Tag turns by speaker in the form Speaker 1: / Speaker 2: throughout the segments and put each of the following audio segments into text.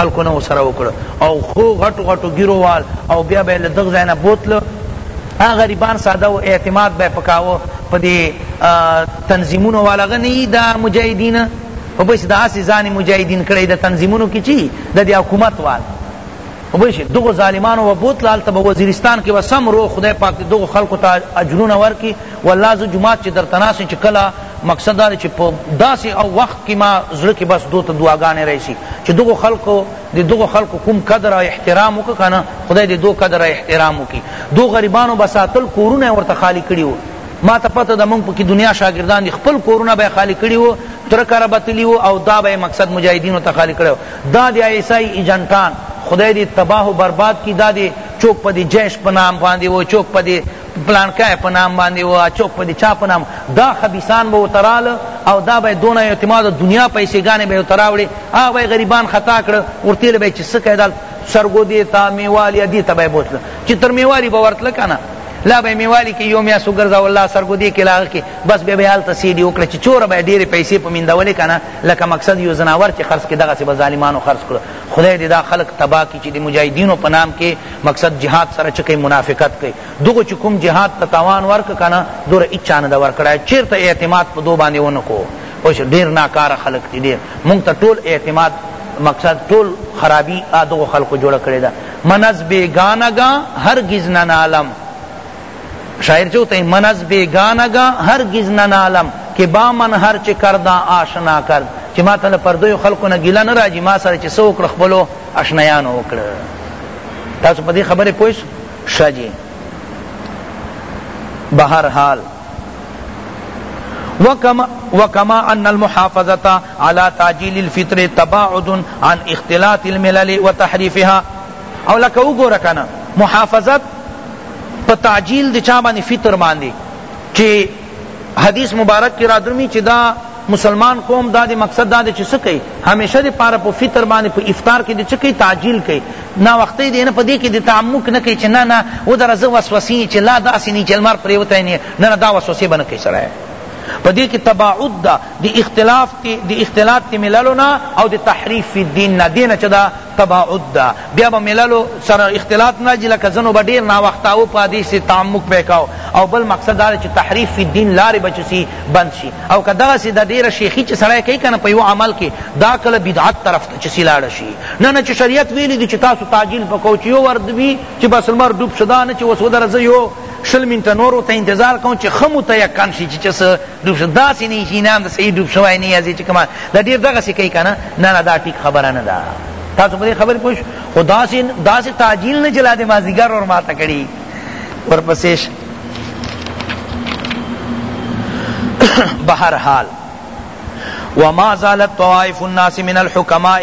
Speaker 1: خلکو نه ورسره وکړ او خو غټو غټو ږیرو وال او بیا به یې له دغه ځای نه بوتل هغه غریبان ساده وو اعتماد به یې په کاوه په دې تنظیمونو والا هغه نه یي دا مجاهدین په پوه شوې دا هسې ځان مجاهدین کړی د تنظیمونو کې چی د دې حکومت وال په پوه شوې دغو ظالمانو به بوتل هلته به وزیرستان کې به سم روغ خدای پاک دې دغو خلکو ته اجرونه ورکړي والله زه جومات چی درته ناست یم چی کله مقصد دا دی چی په داسی او وخت کی ما زړه کی بس دوته دعاګانی راشی چی دغو خلقو دی دغو خلقو کوم قدر او احترام وکړ کنه خدای دی دو قدر او احترام وکی دو غریبانو به ساتل کورونه یې ورته خالی کړی وو ما ته پته ده مونږ پکی دنیا شاګردان دی خپل کورونه به خالی کړی وو تره کره به تلی وو او دا به مقصد مجاهدینو ته خالی کړی وو دا دی ایسای ایجنټان خدای دی تباه و برباد کی دا دی چوک پا دی جیش پا نام باندی و چوک پا دی پلانکه په نام باندې و چوک په دې چا په نام دا خبیثان به ورته راله او دا به یې دونه اعتماد او دنیا پیسې ګانې به یې ورته راوړې هغه به یې غریبان خطا کړه ورته یې به یې چې څه کوې دا سرګو دې ته میوالیا دې ته به یې بوتله چې تر میوالي به ورتله که نه لا به میوالی کې یو میاسو ګرځاو الله سرګو دې کې لاغه کې بس به به حال تسیدی وکړه چې چور به ډېرې پیسې په میندولې کنه لکه مقصد یو زناور چې خرڅ کې دغه سي ظالمانو خرڅ کړو خدای دی دا خلق تباه کی چی دی مجاهدینو په نام کی مقصد جهاد سره چکی منافقت کوي دغو چی کوم جهاد ته تاوان ورک کنه دور اچا نه ور کړای چیرته اعتماد په دو باندې ونکو اوش ډیر ناکار خلق دی ډیر مونږ ته ټول اعتماد مقصد ټول خرابی ادو خلق جوړ کړی دا منز بیگانگا هرگز ننالم شاعر چه ہوتے ہیں من از بیگانه گا هرگز ننالم که با من هر چه کردا آشنا کرد چه ما ته له پردیو خلقو نه ګیله نه راځي ما سره چه څه وکړه خپلو اشنایانو وکړه تاسو په دې خبره پوه شئ جی بهر حال وكما, وكما أن المحافظة على تعجيل الفطر تباعد عن اختلاط الملل وتحريفها او لکه وګوره کنه محافظت په تعجیل د چا باندې فطر باندې چې حدیث مبارک کی را درمی چې دا مسلمان قوم دا دی مقصد دا دی چې څه کوي همیشه د پاره په فطر باندې په افطار کې د څه کوي تعجیل کوي نا وخته دی نه پدې کې د تعمق نه کوي چې نه نه و درځه وسوسې چې لا داسې نه چې لمر پرې وته نه نه دا وسوسې بنه کوي سره پدې کې تباعد دا د اختلاف د اختلاط کې مللو نه او د تحریف فی الدین نه دینه چې دا تباعد ده بیا به مللو سره اختلاط نه راځي لکه ځنو به ډیر ناوخته او په حدیث سی تعمق پی کاو او بل مقصد دا چې تحریف فی الدین لارې به چسی بند شي او که دغه سی د ډیر شیخی چې سړی کوي کنه په یو عمل کې دا کله بدعت طرف ته چسی لاړ شي نه نه چې شریعت ویلی دی چې تاسو تعجیل پکو چې یو ورد وی چې بس لمر ډوب شدا نه چې وسودر زه یو شل منټه نور ورته انتظار کوم چې ښه متیقن شي چې څه ډوب شو داسې نه شي نام د صحیح ډوب شوی نه یې چې کما دا ډېر دغسې کوي که نه نه نه دا ټیک خبره نه ده تاسو په دې خبرې پوه شو خو داسې داسې تعجیل نه چې لا د مازدیګر ور ماته کړي ورپسې بهرحال وما زالت طوائف الناس من الحکماء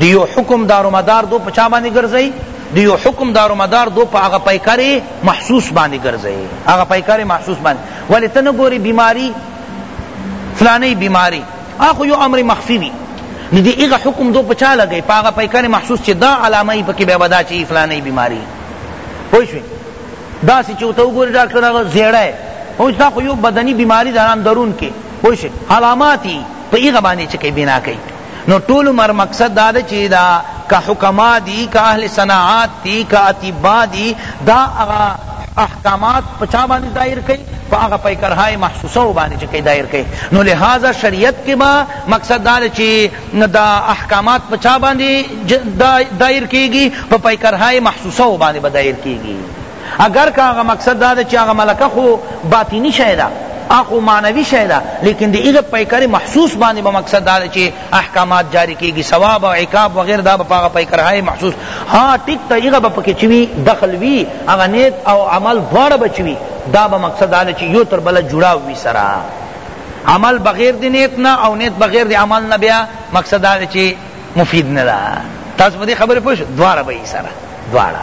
Speaker 1: دی یو حکم دار و مدار دو پچا باندې ګرځي دی یو حکم دار و مدار دو په هغه پیکر محسوس باندې ګرځي هغه پیکر محسوس باندې ولی ته نه ګوري بیماری فلانی بیماری اخو یو امر مخفی وی نو دی هغه حکم دو پچا لګي په هغه پیکر محسوس چې دا علامه پکې به ودا چې فلانی بیماری پوه شئ دا سی چوتا وګوري ډاکټر هغه زیړای او دا خو یو بدني بیماری د حرام درون کې وای شي علاماتي په هغه باندې چې کې بنا کوي نو ټول عمر مقصد دا ده چی دا که حکما دی که اهل صناعات دی که اطبا دی دا هغه احکامات په چا باندی دایر کئی په هغه پیکرهای محسوسه باندی چه کئی دایر کئی نو لہذا شریعت کی با مقصد دا ده چی دا احکامات په چا باندی دایر کیگی په پیکرهای محسوسه باندی با دایر کیگی اگر که هغه مقصد دا ده چې هغه ملکه خو باطنی شی ده اخو معنوی شی ده لیکن دی ایغه پیکر محسوس باندې به مقصد دا چې احکامات جاری کیږي ثواب او عقاب وغیر دا به هغه پیکر های محسوس ها ټیک ته ایغه به پکې چوي دخل وی هغه نیت او عمل دواړه بچوي دا به مقصد دا چې یو تر بل جوړا وی سره عمل بغیر دی نیت نه او نیت بغیر دی عمل نه بیا مقصد دا چې مفید نه ده تاسو په دې خبره پوه شئ دواړه به سره دواړه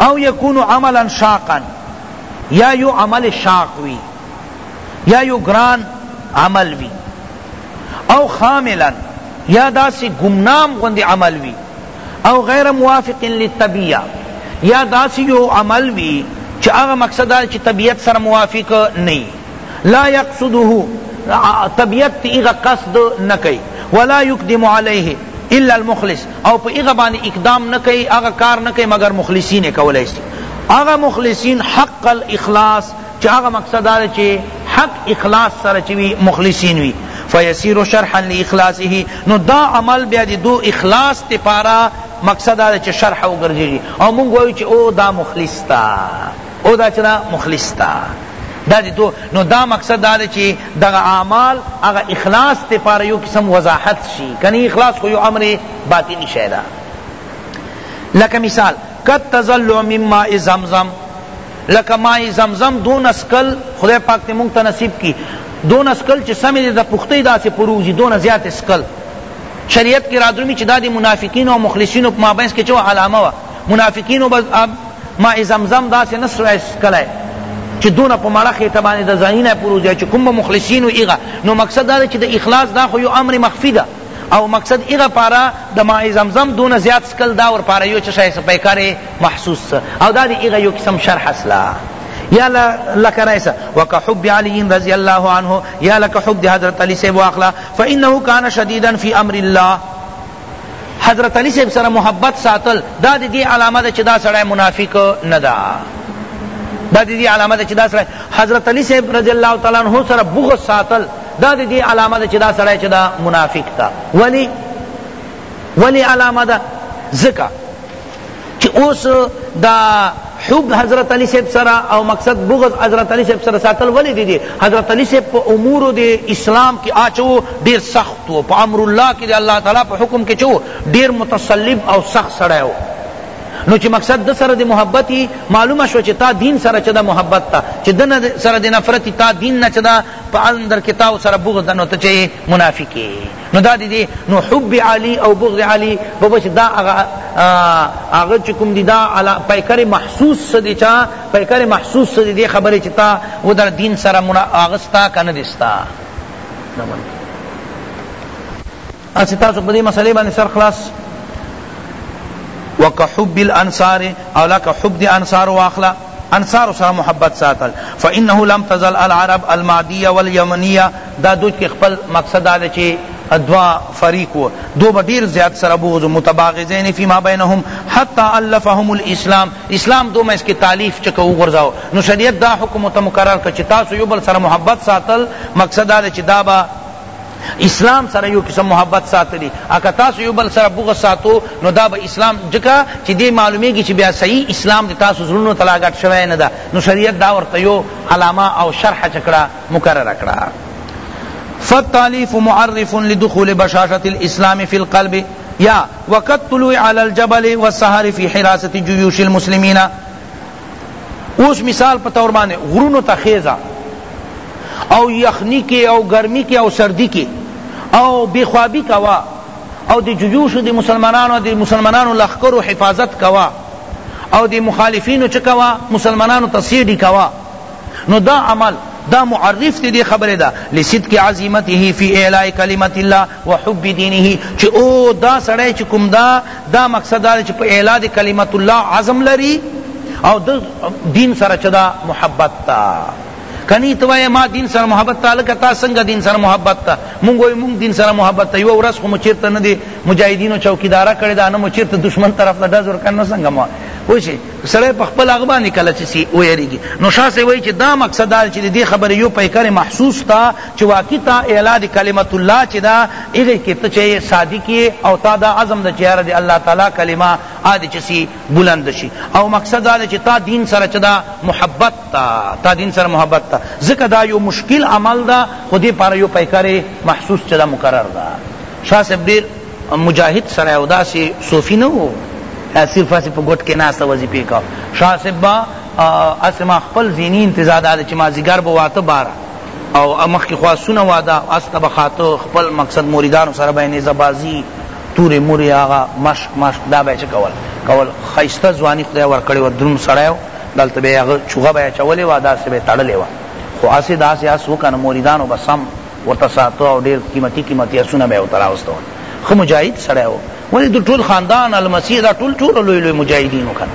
Speaker 1: او یکون عملا شاقا یا یو عمل شاق وی یا یو گران عمل وی او خاملا یا دا سی گمنام غند عمل وی او غیر موافق للطبیعہ یا دا سی یو عمل وی چی اغا مقصد دا چی طبیعت سر موافق نہیں لا یقصده طبیعت تی اغا قصد نکی ولا یقدم علیه الا المخلص او په هغه باندې اقدام نه کوي هغه کار نه کوي مګر مخلصین یې کولای سي هغه مخلصین حق الاخلاص چې هغه مقصد دا چې حق اخلاص سره چې وي مخلصین وي فیسیر شرحا لاخلاصه نو دا عمل بیا دی دو اخلاص تی پارا مقصد دا چې شرح وګرځي او مونږ وایو چې او دا مخلص تا او دا چرا مخلص تا دا دی تو نو دا مقصد دا دی چی دغه اعمال هغه اخلاص ته پاره یو قسم وضاحت شي کني اخلاص خو یو امر باطنی شی ده لکه مثال قد تزل من ماء زمزم لکه ماء زمزم دون اسکل خدای پاک ته مونږ ته نصیب کی دون اسکل چې سمې د پختی داسې پروزی دون زیات اسکل شریعت کې راځومی چې دا د منافقین او مخلصین په مابین کې چې علامه وا منافقینو به ماء زمزم داسې نه سوای څکلی چې دونه په مړه خېټه باندې د ځانونه پورې وځای چې کوم به مخلصین و هغه نو مقصد دا دی چې د اخلاص دا خو یو امر مخفي ده او مقصد هغه پاره د ماء زمزم دونه زیات څکل دا ور پاره یو چې شای سپیکار محسوس او دا دی هغه یو قسم شرح اصله یا لک رئیسا وکا حب علی رضی اللہ عنہ یا لک حب حضرت علی سے واخلا فإنه كان شدیدا فی امر اللہ حضرت علی صاحب سره محبت ساتل دا د دې علامه ده چې دا سړی منافق نه ده دا د دې علامه ده چې دا سړی حضرت علی صاحب رضی الله تعالی عنہ سره بغض ساتل دا د دې علامه ده چې دا سړی چې دا منافق ده ولی ولی علامه ده ځکه چی اوس دا حب حضرت علی صاحب سره او مقصد بغض حضرت علی صاحب سره ساتل ولی دی دی حضرت علی صاحب په امور دی اسلام کی آچو ډیر سخت و په امر الله کی دی الله تعالی په حکم کی چو ډیر متصلب او سخت سړی و نو چې مقصد د سره د محبت معلومه شو چې تا دین سره چدا محبت تا چې دنه سره د نفرت تا دین نه چدا په اندر کې تا سره بغض نو ته چې منافقې نو دا دی دی نو حب علی او بغض علی په وجه دا هغه چې کوم دی دا پیکر محسوس سدی چا پیکر محسوس سدی دی خبره چې تا و در دین سره منا اغستا کنه دستا نه من اسی تاسو په دې مسلې باندې سر خلاص وکحب الانصار او لکه حب دی انصار واخلا انصارو سره محبت ساتل فانه لم تزل العرب المعدیه والیمنیه دا دوج کی خپل مقصد دا دی چی دوا فریق و دو با ډیر زیات سره بغض متباغضین فی ما بینهم حتی الفهم الاسلام اسلام دو منځ کی تالیف چکه وغورځاو نو شریعت دا حکم ورته مقرر کړ چی تاسو یو بل سره محبت ساتل مقصد دا دی چی دا با اسلام سره یو قسم محبت ساتلی اکه تاسو یو بل سره بغض ساتو نو دا به اسلام جکا چې دی معلومیږي چې بیا صحیح اسلام د تاسو زړونو ته لاګټ شوی نه ده نو شریعت دا ورته یو علامه او شرح چکړه مقرره کړه فالتالیف معرف لدخول بشاشة الاسلام فی القلب یا وقت طلوع علی الجبل والسحر فی حراسة جیوش المسلمین اوس مثال په طور باندې غرونو ته خیزه او یخنی کې او ګرمی کې او سردی کې او بخوابی کوا او دی جیوش دی مسلمانانو دی مسلمانانو لخکر و حفاظت کوا او دی مخالفینو چکوا مسلمانانو تصیدی کوا نو دا عمل دا معرف تی دی خبر دا لصدق عظیمته فی اعلاء کلمت اللہ و حب دینه چی او دا سړی چی کوم دا دا مقصد دا چی په اعلا د کلمت الله عزم لری او د دین سره چدا محبت تا کنی تو ما دین سره محبت تا لکه تا څنګه دین سره محبت تا مونږ وای مونږ دین سره محبت تا یو ورځ خو مچیرته نه دی مجاهدینو چوکیدارا کړی دا نه مچیرته دشمن طرف ته دزور کنه څنګه ما وشي سړی په خپل اغبا نکله چسی ویریږي نو شاسه وای چې دا مقصد دا چې دې خبره یو پیکر محسوس تا چه واقعی تا اعلی د کلمت الله چه ده هغی که ته چه صادق یی او تا دا عزم ده چه یاره د الله تعالی کلمه آ دی چه سی بلند شی او مقصد دا ده چه تا دین سره چه ده محبت ده تا دین سره محبت ده ځکه دا یو مشکل عمل ده خو دی پاره یو پیکر محسوس چه ده مقرر ده شاه صاحب دیر مجاهد سره او داسی صوفی نه وو صرف اسی په ګټ کې ناسته وظیفه کا شاه صاحب اسما خپل زینی انتظار ده چې ما زیګر بواته بارا او مخکی خوا سونه واده اس ته بخاطر خپل مقصد مریدانو سره به نیزه بازی توری موری هغه مشق مشق دا به چه کول کول خیسته ځوانی خدای ورکړی و درون سړی و دلته به هغه چوغه به چولی و داسې به تړلی و خو اسې داسې اس و کنه مریدانو به سم ورته ساته او ډیر قیمتی قیمتی اسونه به ورته راوستول ښه مجاهد سړی و ولی د ټول خاندان المسیح دا ټول ټول لوی لوی مجاهدین و کنه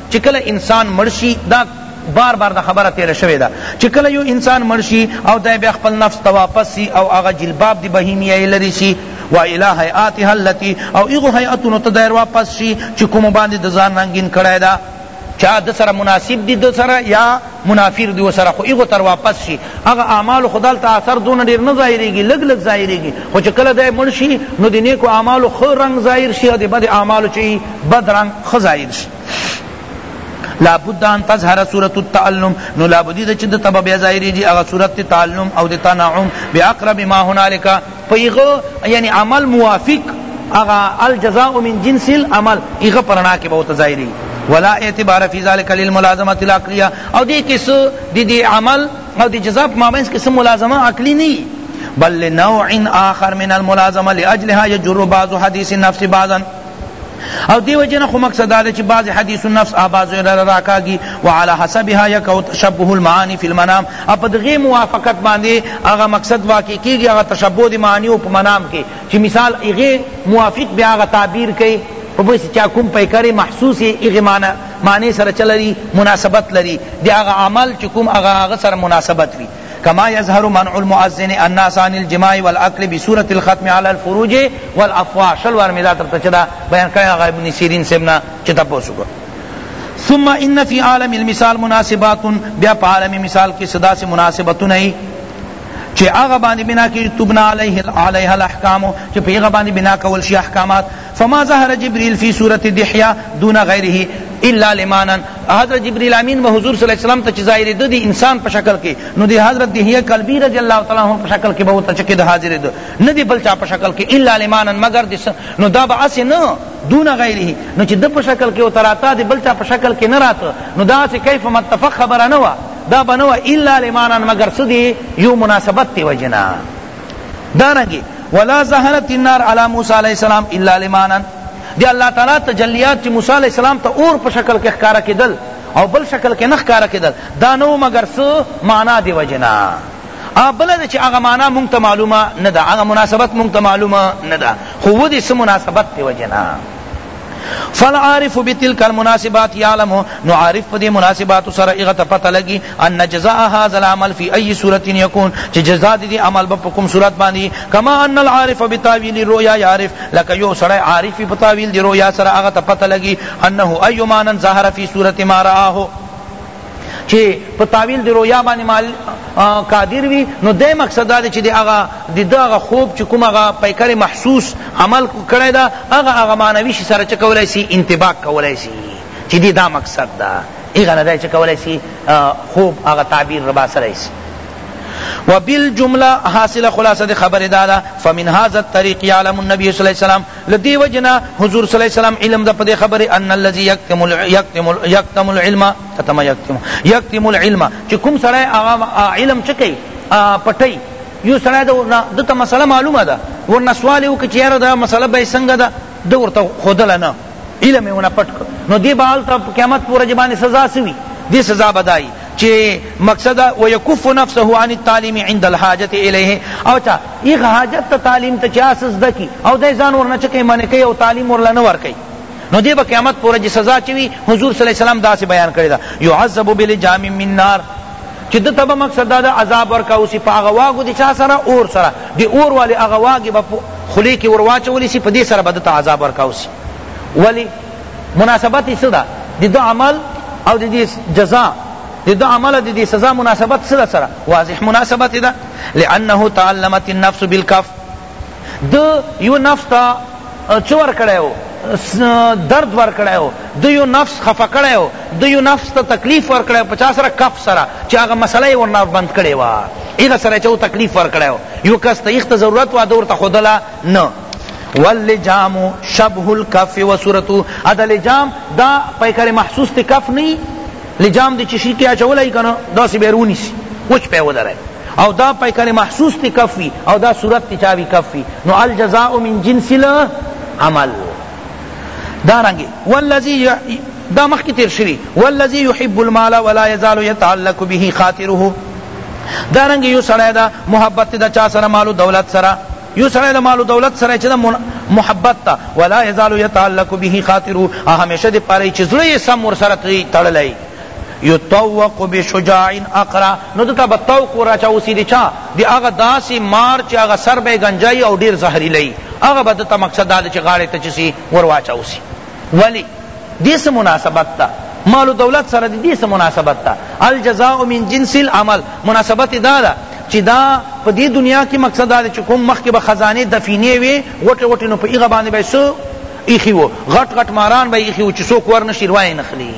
Speaker 1: چی کله انسان مړ شی دا بار بار دا خبره تیر شوی دا چی کله یو انسان مړ شی او دی بیا خپل نفس ته واپس سی او هغه جلباب دی بهیمیه لری سی و الی هیئاتها التی او ایغو هیئتونو ته دیر واپس شی چی کوم باندې د ځان رنگین کړی دا چا د سره مناسب دی د سره یا منافر دي وسره خو هغو تر واپس شي هغه اعمالو خو دالته اثر دونه ډېر نه ظاهرېږي لږ لږ ظاهرېږي خو چې کله دی مړ شي نو د نېکو اعمالو ښه رنګ ظاهر شي او د بد اعمالو چې وي بد رنګ ښه ظاهر شي لا بد ان تظهر صورت التعلم نو لا بدی چې د تبع بیا ظاهریږي هغه صورت تعلم او د تنعم باقرب ما هنالک په هغه یعنی عمل موافق هغه الجزاء من جنس العمل هغه پر رڼا کې به ورته ظاهرېږي ولا اعتبار فی ذلک للملازمه العقلیه او دې کې څه د دې عمل او د جزا په مابینس کې څه ملازمه عقلی نه بل لنوع آخر من الملازمه لاجلها یجر بعض حدیث النفس بعضا او دی وجه نه خو مقصد دا دی چی بعض حدیث النفس آبازو لره راکاږي وعلى حسبها يقع تشبه المعاني في المنام اپ دغه موافقت باندې هغه مقصد واقع کیږي هغه تشبه دی معنی او منام کې چې مثال هغه موافق بیا هغه تعبیر کوي په بس چا کوم پیکر محسوس هغه معنی معنی سره چلري مناسبت لري دی هغه عمل چې کوم هغه هغه سره مناسبت وي کما یظهر منع المؤذن الناس عن الجماع والاکل بصورة الختم علی الفروج والافواه شل وار ملا تر تچدا بیان کړه هغه ابن سیرین سیمنا چې تاسو کو ثم ان فی عالم المثال مناسبات بیا په عالم مثال کې صدا سے مناسبتونه ای چې هغه باندې بنا کې تبنا علیه علیه الاحکام چې په هغه باندې بنا کول شي احکامات فما ظهر جبریل فی صورت دحیه دون غیره الا لمانا حضرت جبریل امین به حضور صلی الله علیه وسلم ته چې ظاهرېده د انسان په شکل کې نو د حضرت دحیه کلبی رضی الله تعالی عنه په شکل کې به ورته چکې د حاضرېده نه د بل چا په شکل کې الا لمانا مگر د نو دا به هسې نه دون غیره نو چې د په شکل کې ورته راته د بل چا په شکل کې نه راته نو دا هسې کیف متفق خبره نه وه دا به نه وه الا لمانا مگر څه دی یو مناسبت دی وجنه دارنګه ولا ظهرت النار علی موسی علیہ السلام الا لمانا دی الله تعالی تجلیات چې موسی علیہ السلام ته اور په شکل کې ښکارا کېدل او بل شکل کې نه ښکارا کېدل دا نو مگر څه معنا دی وجنا بل د چې هغه معنا مونږ ته معلومه نه ده هغه مناسبت مونږ ته معلومه نه ده خو ودې څه مناسبت دی وجنا فالعارف بتلك المناسبات يعلم نعارف دي مناسبات سر اغت پتہ لگی ان جزاء هذا العمل في اي صورت يكون جزاء دي عمل بكم صورت باندې كما ان العارف بتاويل الرؤيا يعرف لك يو سر عارف بتاويل دي رؤيا سر اغت پتہ لگی انه اي مانن ظاهر في صورت ما رآه چی په تاویل د رویا باندې مال قادر وی نو دې مقصد دا چې د هغه د دغه خوب چې کوم هغه پیکر محسوس عمل کړی دا هغه هغه معنوي شي سره چې کولای شي انتباق کولای شي چې دې دا مقصد دا هغه نه دی چې کولای شي خوب هغه تعبیر ربا سره شي وبالجمله حاصل خلاصه خبر دادا فمن هذا الطريق يعلم النبي صلى الله عليه وسلم له دې وجې نه حضور صلی الله علیه وسلم علم د په دې خبرې ان الذي يكتم يكتم يكتم العلم کتم يكتم يكتم العلم چې کوم سړی هغه علم چکی پټی یو سړی د ته مسله معلومه ده ورنه سوال یې وکړي چې یاره دا مسله به یې څنګه ده ده ورته ښودله نه علم یې ونه پټ کړ نو دې به هلته قیامت په ورځ باندې سزا څه وي دې سزا به دا چه مقصد ويكف نفسه عن التعليم عند الحاجت الیه او چا ایغ حاجت تا تعلیم تا چا سز دکی او دای ځان ورنه چکه منه کوي او تعلیم ورلا نه ور کوي نو دی به قیامت پر جی سزا چوي حضور صلی الله علیه وسلم داسې بیان کړی دا يعذب بلجام من نار چې د تبه مقصد دا عذاب ورکا اوسی په هغه واګو د چا سره اور سره د اور والی هغه واګي به خلی کې ورواچولی سی په دې سره به د عذاب ورکا اوسی ولی مناسبت یې څه ده د ده عمل او د دې جزا د ده عمل او د دې سزا مناسبت څه ده سره واضح مناسبت ده لانه تعلمت النفس بالکف ده یو نفس ته څه ورکړی و درد ورکړی و ده یو نفس خفه کړی و ده یو نفس ته تکلیف ورکړی و په چا سره کف سره چې هغه مسله یې ورنه بند کړې وه هغه سره چې تکلیف ورکړی و یو کس ته یخته ضرورت وه ده ورته ښودله نه واللجام شبه الکف وصورتو ادا لجام دا پیکر محسوس تی کف نی لجام دی چشی کیا چولائی کنا دا سی بیرونی سی وچ پیو در ہے او دا پیکر محسوس تی کف وی او دا صورت تی چاوی کف وی نو الجزاء من جنس العمل دارنګي والذي دا مخکې تیر شوی والذي يحب المال ولا يزال يتعلق به خاطره دارنګ یو سړی دا محبت دا چا سره مال دولت سره یو سړی دا مال دولت سره چې محبت تا ولا يزال يتعلق به خاطره همیشه دې پاره چې زړه یې سم ور سره تړلای یطوق بشجاع اقرع نو ده ته به طوق ور اچوو سی د چا د هغه داسی مار چی هغه سر به یې ګنجا یی او ډیر زهریله یی هغه به ده ته مقصد دا ده چی غاړی ته چه سی ور واچوو سی ولی دې څه مناسبت ده مال و دولت سره دې څه مناسبت ده الجزاء من جنس العمل مناسبت دا ده چی دا په دې دنیا کې مقصد دا ده چی کوم مخکې به خزانه دفینې وي غټې غټې نو په هغه باندې به څه ایښي وو، غټ غټ ماران به یې ایښي وو چې څوک ور نه شي روه یې نه خلي،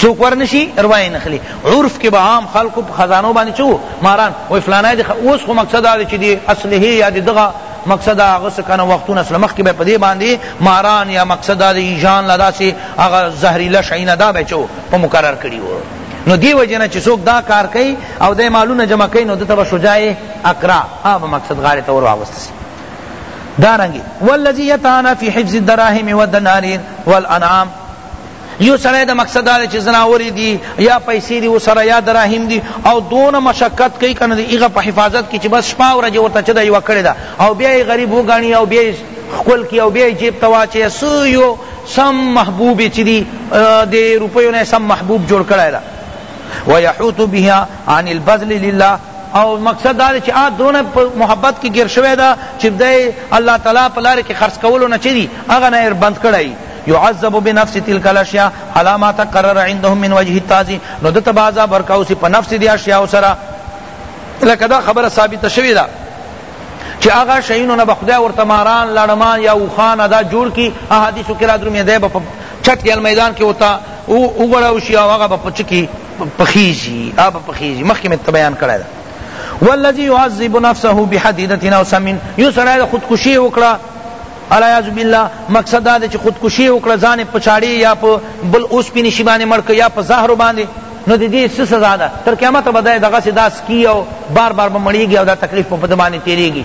Speaker 1: څوک ور نه شي روه یې نه خلي. عرف کې به عام خلکو په خزانو باندې څه وو؟ ماران، وایي فلانی دې خ... اوس خو مقصد دا دی چې دې اسلحې یا دې دغه مقصد هغه څه کنه وختونه اصله مخکې به په دې باندې ماران یا مقصد دا د ایژان له داسې هغه زهریله شیونه دا به یې څه وو؟ په مقرر کړي وو. نو دی وجنه چې څوک دا کار کوي او د مالونه جمع کوي نو دته به شجاع اقرا هغه مقصد غاړې ته ور واغوستل شي دارنگی والذی یتانا فی حفظ الدراهم والدنانیر والانعام یو سړی د مقصد دا چې زناوری دی یا پیسې دی وسره یا دراهم دی او دون مشقت کوي کنه دی هغه په حفاظت کې چې بس شپه ورځ ورته چې دی وکړی دا او بیا غریب وګاڼي او بیا خپل کی او بیا جیب تواچه سو یو سم محبوب چې دی د روپیو نه سم محبوب جوړ کړی دا ويحوت بها عن البذل لله او مقصد دا دی چی آ دونه په محبت کی ګیر شوی ده چی دی الله تعالی په لاره کی خرڅ کولو نه چه دی هغه نه ير بند کړی يعذب بنفس تلك الاشياء على ما تقرر عندهم من وجه التعذيب نو دته به عذاب ورکاو سی په نفس دی اشیاء سره لکه دا خبره ثابت شوی ده چی هغه شینو نه بخدای ورته ماران لړمان یا وخان ادا جوړ کی احادیث کې را درمه ده په چټ کې میدان کې وتا او وګړاو شي هغه په پچ کې پخیزی آب پخیزی مخی میں تبیان کرائی دا والذی يعذب نفسه بحدیدتنا او سمین یو سڑای دا خودکشی وکڑا العیاذ بالله مقصد دا چې خودکشی وکړه ځان په چاړي یا په بل اوس پینې شی باندې مړ یا په زهرو باندې نو د دې څه سزا ده تر قیامت به دغه سي داس کیو بار بار به مړیږي او دا تکلیف په دمانه تیریږي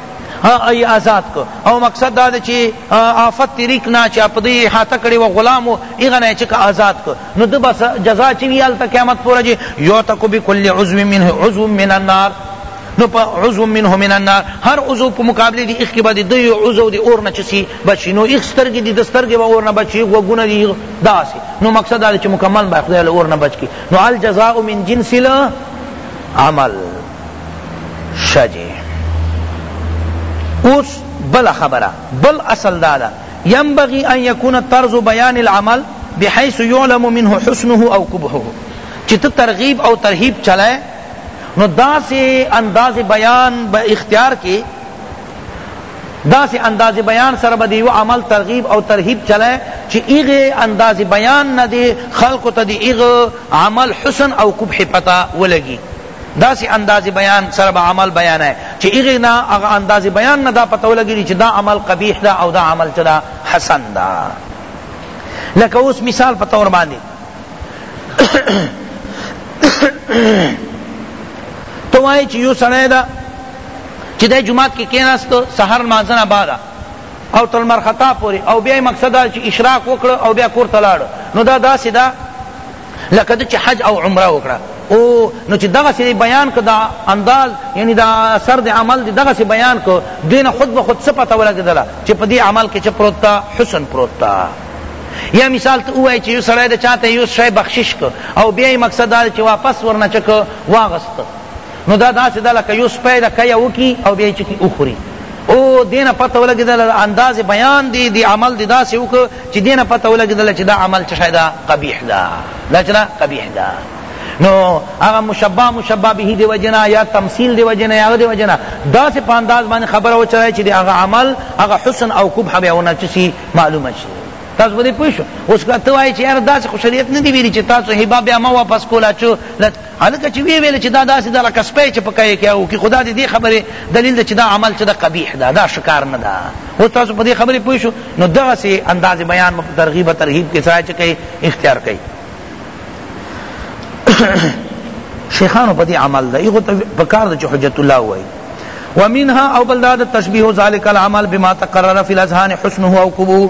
Speaker 1: ای آزاد کو او مقصد دا چې آفت تریک نا چې په دې احاطه کړي و غلام او هغه نه چې آزاد کو نو د بس جزا چې ویال ته قیامت پورې جی یو تکو بكل عضو منه عضو من النار نو په عضو منه من النار هر عضو په مقابله دی اخ کې بعد دی عضو دی اور نه چسی بچی نو اخ سترګې دی دسترګې و اور نه بچی و ګونه دی داسې نو مقصد دا چې مکمل به خدای له اور نه بچ کی نو الجزاء من جنس العمل شجه اوس بل خبره بل اصل دادا ينبغي ان يكون طرز بيان العمل بحيث يعلم منه حسنه او قبحه چې ته ترغیب او ترهیب چلای نو داسې انداز بیان به اختیار کې داسې انداز بیان سره به دیو عمل ترغیب او ترهیب چلای چې ایغه انداز بیان نه دی خلق ته دی ایغه عمل حسن او قبح پتا ولګي داسې انداز بیان سره به عمل بیانای چې هغه نه هغه انداز بیان نه دا پته ولګی چې دا عمل قبیح ده او دا عمل چدا حسن ده لکه اوس مثال په تور باندې تو وای چې یو سړی دا چې د جمعات کې کېناست سحر مازنه بعد او تل مرخطا پوری او بیا مقصد چې اشراق وکړ او بیا کور تلاړ نو دا داسې دا لکه ده چې حج او عمره وکړه او نو چې دغه سي بیان کو دا انداز یعنی دا اثر د عمل دی دغه سي بیان کو دین خود به خود څه پته ولګیدله چې په دې عمل کې چې پروت تا حسن پروت تا یا مثال ته وای چې یو سړی د چاته یو شی بخشش کو او بیا مقصد دا چې واپس ورنه چک واغست نو دا داسې ده لکه يو سپی ده کيه وکړي او بيا يې چکي وخوري او دې نه پته ولګېدله د انداز بيان دې دې عمل دې داسې وکړ چې دې نه پته ولګېدله چې دا عمل څه شی ده قبيح ده دا څه ده قبيح ده نو هغه مشبہ مشبہ به دی وجنا یا تمثيل دی وجنا یا دی وجنا دا سه په انداز باندې خبره وچرای چې هغه عمل هغه حسن او قبح به ونه چسی معلومه شي تاسو به پوه شو اوس که ته وایې چې یار داسې خو شریعت نه دی ویلي چې تاسو هبه بیا ما واپس کولا چو هلکه چې ویې ویل چې دا داسې ده لکه سپی چې په کای کې اوکي خو دا د دې خبرې دلیل ده چې دا عمل چې ده قبیح ده دا ښه کار نه ده اوس تاسو په دې خبرې پوه شو نو دغسې انداز بیان به په ترغیب او ترهیب کې سړی چې کوي اختیار کوي شیخانو په دې عمل ده هغو ته په کار ده چې حجت الله ووایي ومنها او بل دا د تشبیه ذلک العمل بما تقرر فی الاذهان حسنه او قبو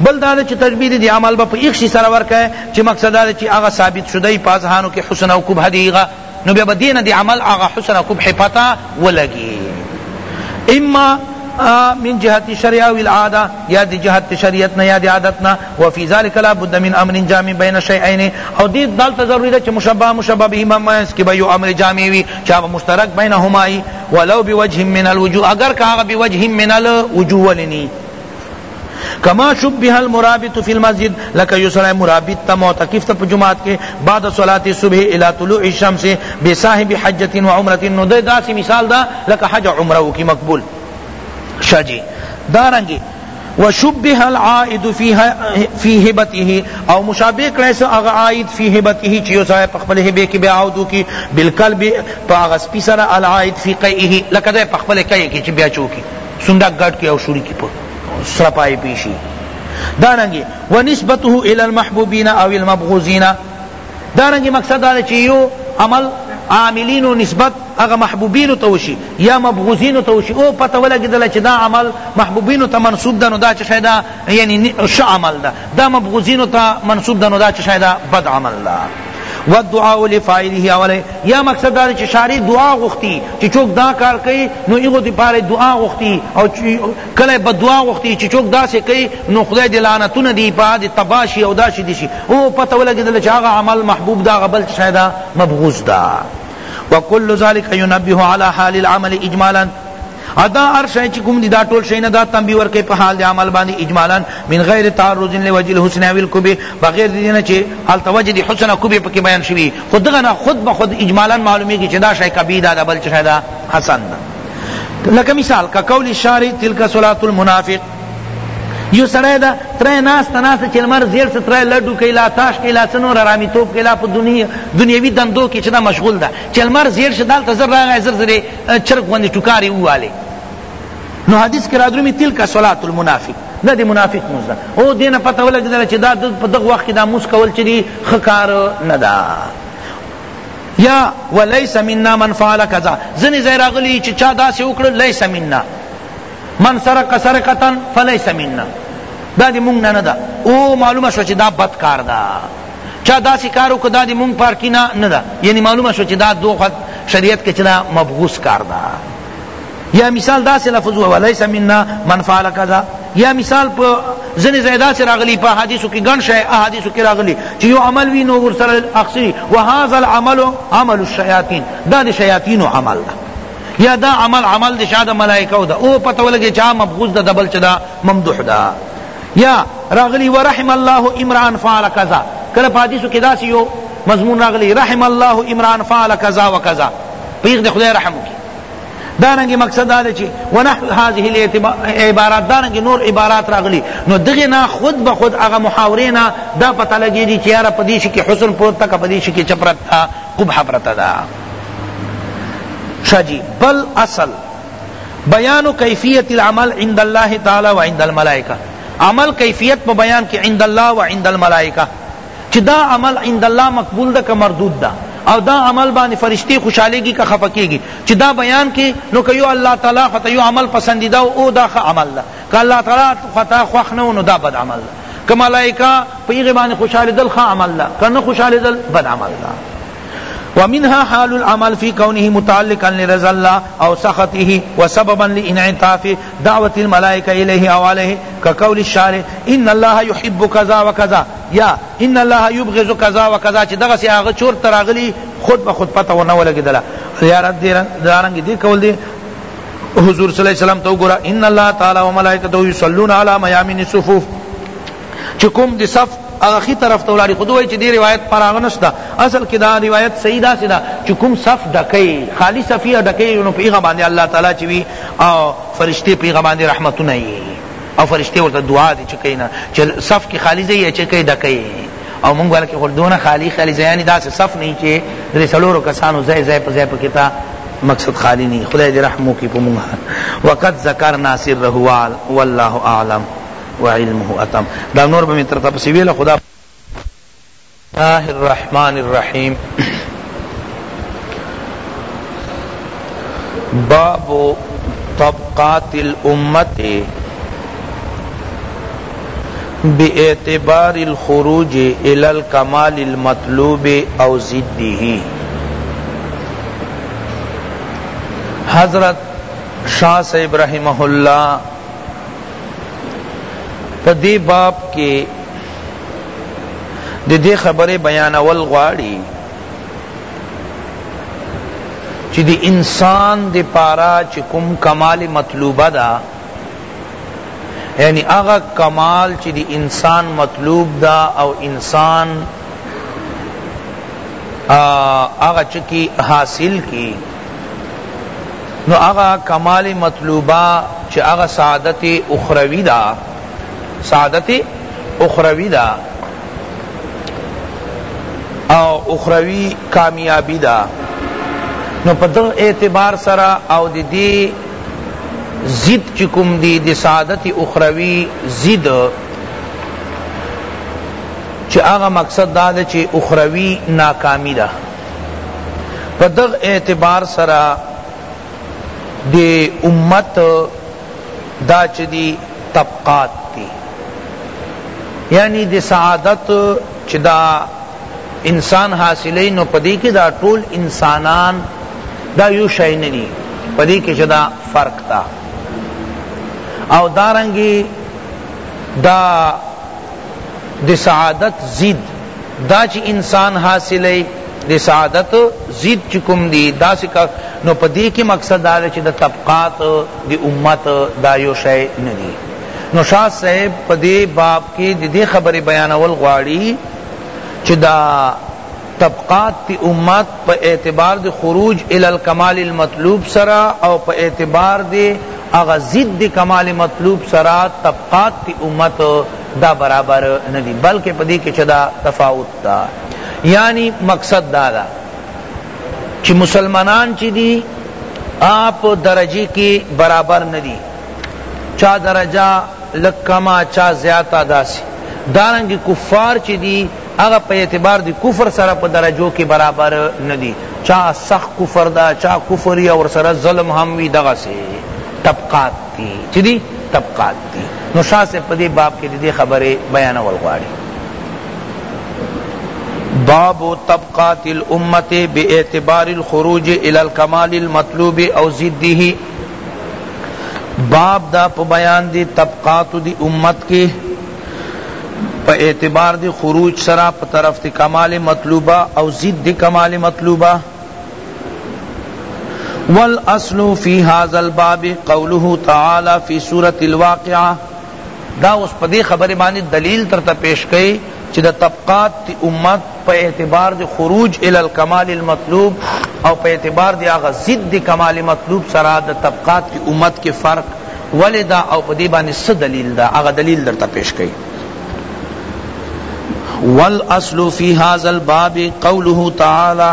Speaker 1: بل دا چې تشبیه دی عمل به په یو شی سره ورکه چې مقصد دا چې هغه ثابت شوی په اذهانو کې حسن او قبو هدیغه نو بیا بدینه دی عمل هغه حسن او قبو پتا ولګي اما من جهت شرع او العاده یا دی جهت شریعت نه یا دی عادت نه وفي ذلك لا بد من امر جامع بین شیئین او دی دلته ضروری ده چې مشبہ مشبہ به امام مینس کې به یو امر جامع وي چا به مشترک بینهما ای ولو بوجه من الوجوه اگر که هغه بوجه من الوجوه ولنی کما شبه المرابط فی المسجد لکه یو سړی مرابط ته معتکف ته په جماعت کې بعد صلات الصبح الی طلوع الشمس بصاحب حجه و عمره نو داسې مثال دا لکه حج عمره کی مقبول شجی دارنګي وشبه العائد فی هبته او مشابه کړی سو هغه عائد فی هبته چې یو سړی په خپل هبه کې بیا عودو کی بالکلب په هغه سپی سره العائد فی قیه لکه ده په خپل قیه کې چې بیا چوکی سنډا ګډ کې او شوری کې په سره پای پیشي دارنګي ونسبته الى المحبوبین او المبغوزین دارنګه مقصد دا چې یو عمل عاملین و نسبت اغا محبوبین ته وشي یا مبغوزین ته وشي او پته ولګیدل چې دا عمل محبوبین ته منسوب ده نو دا چې شاید یعنی ش عمل ده دا مبغوزین ته منسوب ده نو دا چې شاید بد عمل ده والدعاء لفاعله اوله یا مقصد دا چې شاری دعا غوښتي چې څوک دا کار کوي نو ایغو دی پاره دعا غوښتي او کله یې بددعا غوښتې چې څوک داسې کوي نو خدای دې لعنتونه دې په هغه تباه شي او داسې دې شي او پته ولګېدله چې هغه عمل محبوب ده هغه بل څه شی ده مبغوض ده وکل ذلک ينبه علی حال العمل اجمالا ادا هر شی چې کوم دي دا ټول شی نه دا تنبیه ورکوي په حال د عمل باندې اجمالا من غیر تعرض لوجه الحسن او الکبه بغیر دې نه چې التوجه دي حسن او کبه پکې بیان شوی خود دغه نه خود به خود اجمالا معلومیږي چې دا شی کبیره ده بل څه شی ده حسن ده لکه مثال که قول شاری تلک صلاة المنافق یو سړی دا ترای ناست ناست چې لمر زیر څه ترای لډو کوي لا تاش کوي لا څه نور رامي توپ کوي لا په دنیا دنیوي دندو کې چې دا مشغول ده چې لمر زیر شه دلته زر راغی زر زر چرګ غوندې ټوکارې ووالې نو حدیث کې رادرومي تلک صلاة المنافق دا دی منافق موس دا او دین پتہ ولګیدل چې دا په دغه وخت کې دا موس کول چې دی خکار نه دا یا ولیس منا من فعل کذا ځنې ځای راغلی چې چا داسې وکړل لیس منا من سرق سرقتا فلیس منا دا دی مونږ نه نه ده او معلومه شو چې دا بد کار ده چا داسې کار وکړ دا دی مونږ پار کی نه نه ده یعنی معلومه شو چې دا دو خط شریعت کې چې دا مبغوس کار ده یا مثال دا سے لفظ ہوا لیس منا من فعل کذا یا مثال پا زن زیدا سے راغلی پا حدیثو کی گن شای احادیثو کی راغلی چی یو عمل وی نو ورسر اخصری وحاظ العمل عمل الشیاطین دا دی شیاطینو عمل دا یا دا عمل عمل دی شاد ملائکو دا او پتہ ولگے چا مبغوز دا دبل چدا ممدوح دا یا راغلی ورحم اللہ امران فعل کذا کل پا حدیثو کی دا سی یو مضمون راغلی رحم اللہ امران فعل کذا و کذا پیغ دی خدای رحم کی دارنګ مقصد دا چې ونحو هذه العبارات دارنګ نور عبارات راغلي نو دغه نه خود به خود هغه محاورې نه دا پته لګېږي چې یاره په دې شي کې حسن پروت ده که په دې شي کې چپ پرت ده قبح پرته ده ښه جي بل اصل بیان کیفیت العمل عند الله تعالی و عند الملائکه عمل کیفیت په بیان کې عند الله و عند الملائکه چی دا عمل عند الله مقبول ده که مردود ده او دا عمل باندې فرشتي خوشحالیږي که خفه کیږي چې دا بیان کی نو که یو الله تعالی خو ته یو عمل پسندیده او دا ښه عمل ده که الله تعالی خو ته خوښ نه نو دا بد عمل ده که ملائکه په هغه باندې خوشحالیدل ښه عمل ده که نه خوشحالیدل بد عمل ده ومنها حال العمل في كونه متعلقا لرضا الله او سخطه وسببا لانعطاف دعوة الملائكة اليه او عليه كقول الشارع ان الله يحب كذا وكذا یا ان الله یبغض کذا و کذا چی دغسی هغه چور ته راغلی خود به خود پته ورنه ولګیدله زیارت دی دارنګ دی کول دی حضور صلی الله علیه وسلم تو ګورا ان الله تعالی و ملائکته یصلون علی میامین الصفوف چکم دی صف هغه خي طرف ته ولاړی خود وای چې دی روایت پر هغه نشته اصل کې دا روایت صحیح دا سیدا چې کوم صف ډکې خالی صفیه ډکې نو پیغه باندې الله تعالی چې وی او فرشتي پیغه باندې رحمتونه یې او فرشتي ورته دعا دي چې کینا چې صف کې خالی ځای چې کې ډکې او مونږ ولکه خور دونه خالی خالی ځایانی داسې صف نه چې درې سلورو کسانو ځای ځای په ځای پکې تا مقصد خالی نه خدای دې رحم وکړي په مونږ وقد ذکرنا سره والله اعلم وعلمه اتم دا نور به متر تفصیل خدا الله الرحمن الرحیم باب طبقات الامت باعتبار الخروج الى الكمال المطلوب او ضده حضرت شاہ صاحب رحمہ اللہ پدی باب کے د دې خبرې بیانول غواړي چې د انسان د پاره چې کوم کمال مطلوبه ده یعنی هغه کمال چې د انسان مطلوب ده او انسان هغه چې کی حاصل کی نو هغه کمال مطلوبه چې هغه سعادت اخروی ده سعادت اخروی ده او اخروی کامیابی ده نو په دغه اعتبار سره او د دې ضد چې کوم دی د سعادت اخروی ضد چې هغه مقصد دا ده چې اخروی ناکامی ده په دغه اعتبار سره دی امت دا چه دی طبقات دی یعنی دی سعادت چه دا انسان حاصلی نو پدی که دا طول انسانان دا یو شای ندی پدی که چه دا فرق تا او دارنگی دا دی سعادت زید دا چی انسان حاصلئ د سعادت ضد چی کوم دی داسی کا نو په دی کی مقصد دا دی چی د طبقات د امت دا یو شی ندی نو شاہ صاحب په دی باب کی د دی خبری بیانول غواړی چی دا طبقات تی امت په اعتبار دی خروج الی الکمال المطلوب سرا او په اعتبار دی اغا ضد کمال مطلوب سرا طبقات تی امت دا برابر ندی بلکه په دې کې چې دا تفاوت دا یعنی مقصد دا دا چې مسلمانان چې دي آپ درجه کې برابر ندی چا درجه لکما چا زیاته داسي دارنګ کفار چې دي هغه په اعتبار دی کفر سره په درجو کې برابر ندی چا سخت کفر دا چا کفر یا ور سره ظلم هم وی دغه سي طبقات دي چي دي طبقات دي نو شاه صاحب په دې باب کي ددې خبري بيانول غواړي باب طبقات الامت باعتبار الخروج الى الكمال المطلوب او ضده باب دا په بیان دی طبقات دی امت کې په اعتبار دی خروج سره په طرف تی کمال مطلوبه او ضد کمال مطلوبه والاصل فی هذا الباب قوله تعالی فی سورة الواقعة دا اوس په دې خبرې باندې دلیل ترته پیش کړي چې د طبقات دی امت په اعتبار دی خروج الی الکمال المطلوب او په اعتبار دی هغه ضد دی کمال مطلوب سره د طبقات کی امت کې فرق ولی دا او په دې باندې څه دلیل دا هغه دلیل درته پیش کړي والاصل فی هذا الباب قوله تعالی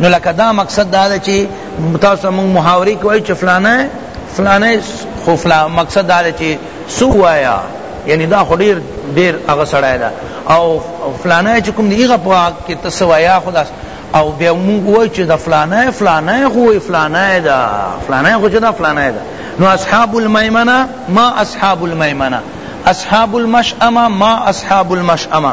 Speaker 1: نو لکه دا مقصد دا ده چې تاسو موږ محاورې کوي چې فلانه فلانه خو فلان مقصد دا ده چې سو وایا یعنی دا خو ډیر ډیر هغه سړی ده او فلانه چې کوم دیغه په کې تسوایا خدا او بیا موږ وای چې دا فلانه فلانه خو فلانه ده فلانه خو چې دا فلانه ده نو اصحاب المیمنه ما اصحاب المیمنه اصحاب المشأمه ما اصحاب المشأمه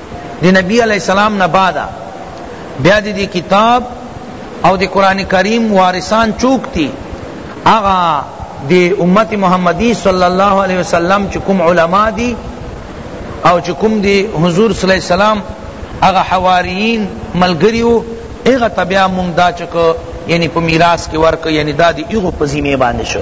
Speaker 1: دی نبی علیہ السلام نه بعد بیا دی, دی کتاب او دی قرآن کریم وارثان چوک تی اغا دی امت محمدی صلی اللہ علیہ وسلم چکم علماء دی او چکم دی حضور صلی اللہ علیہ وسلم اغا حواریین ملگریو اغا تبیا مونگ دا چکو یعنی پا میراث کی ورکو یعنی دا دی ایغو پا ذمہ باندې شو